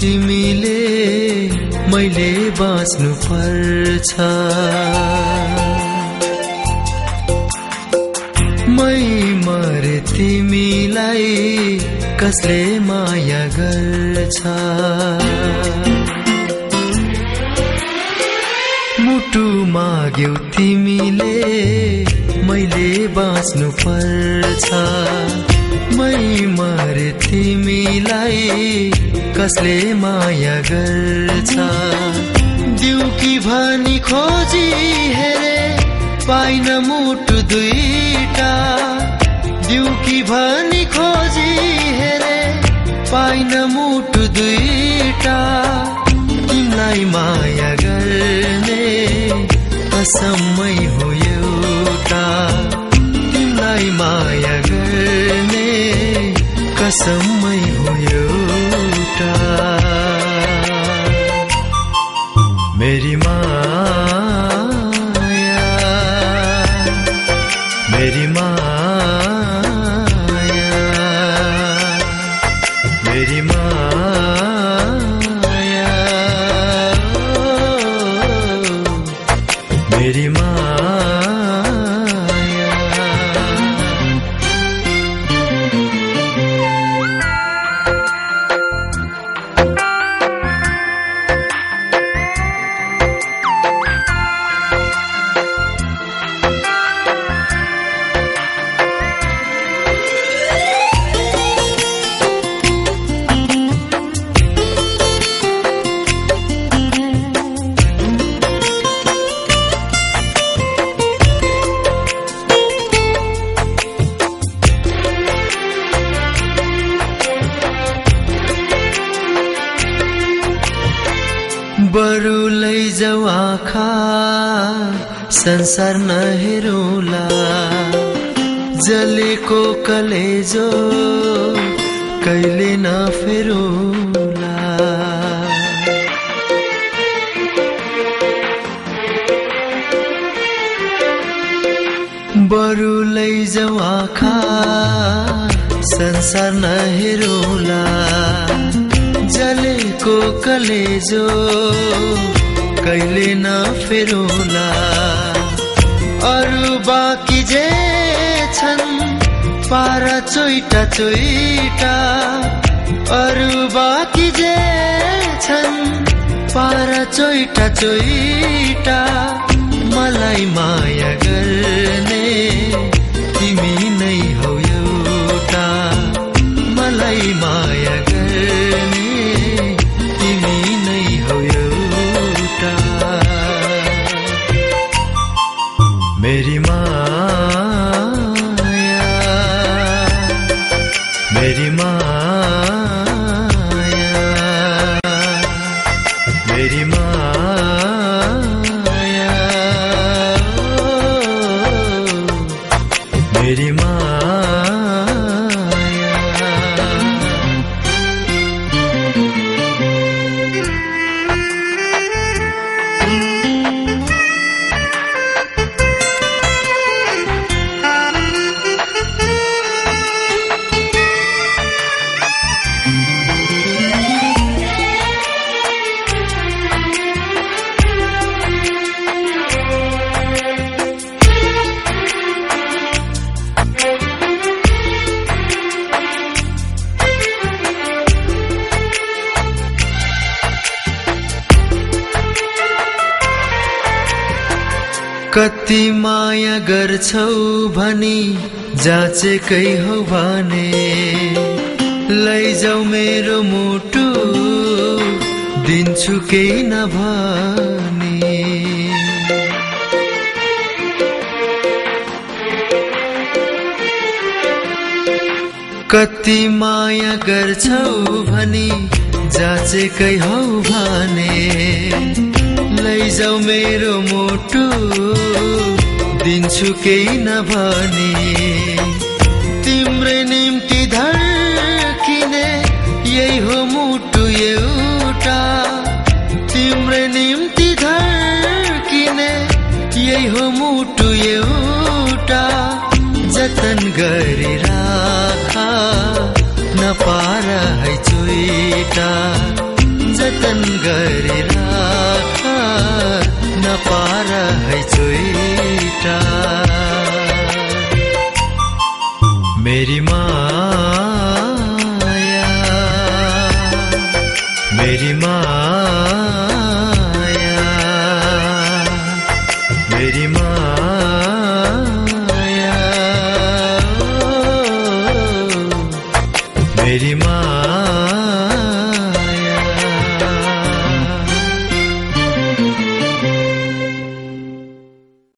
तिमीले मैले बाँच्नु पर्छ। मै मरे तिमीलाई कसले माया गर्छ? मुटु माग्यौ तिमीले मैले बाँच्नु पर्छ। मै मरे तिमीलाई कसले माया गर्छ? दिउकी भनी खोजी हेरे पाइन मुटु दुईटा। दिउकी भनी खोजी हेरे पाइन मुटु दुईटा। तिमीलाई माया गर्ने कसमै हो एउटा। तिमीलाई माया गर्ने कसमै हो आँखा संसार नहेरौला। जलेको कलेजो कहिले नफेरौला। बरु लैजाऊ आँखा संसार नहेरौला। जलेको कलेजो कहिले नफेरौला अरू बाँकी जे छन् पारा चोइटा चोइटा। अरू बाँकी जे छन् पारा चोइटा चोइटा। मलाई माया गर्ने कति माया गर्छौ भनी जाँचेकै हौ भने। लैजाऊ मेरो मुटु दिन्छु केही नभनी। कति माया गर्छौ भनी जाँचेकै हौ भने। लैजाऊ मेरो मुटु। दिन्छु केही नभनी। तिम्रै निम्ति धर्किने यही हो मुटु एउटा। तिम्रै निम्ति धर्किने यही हो मुटु एउटा। जतन गरी राख नपार है चोइटा। जतन गरिराख। पार है चुइटा मेरी माया मेरी माया।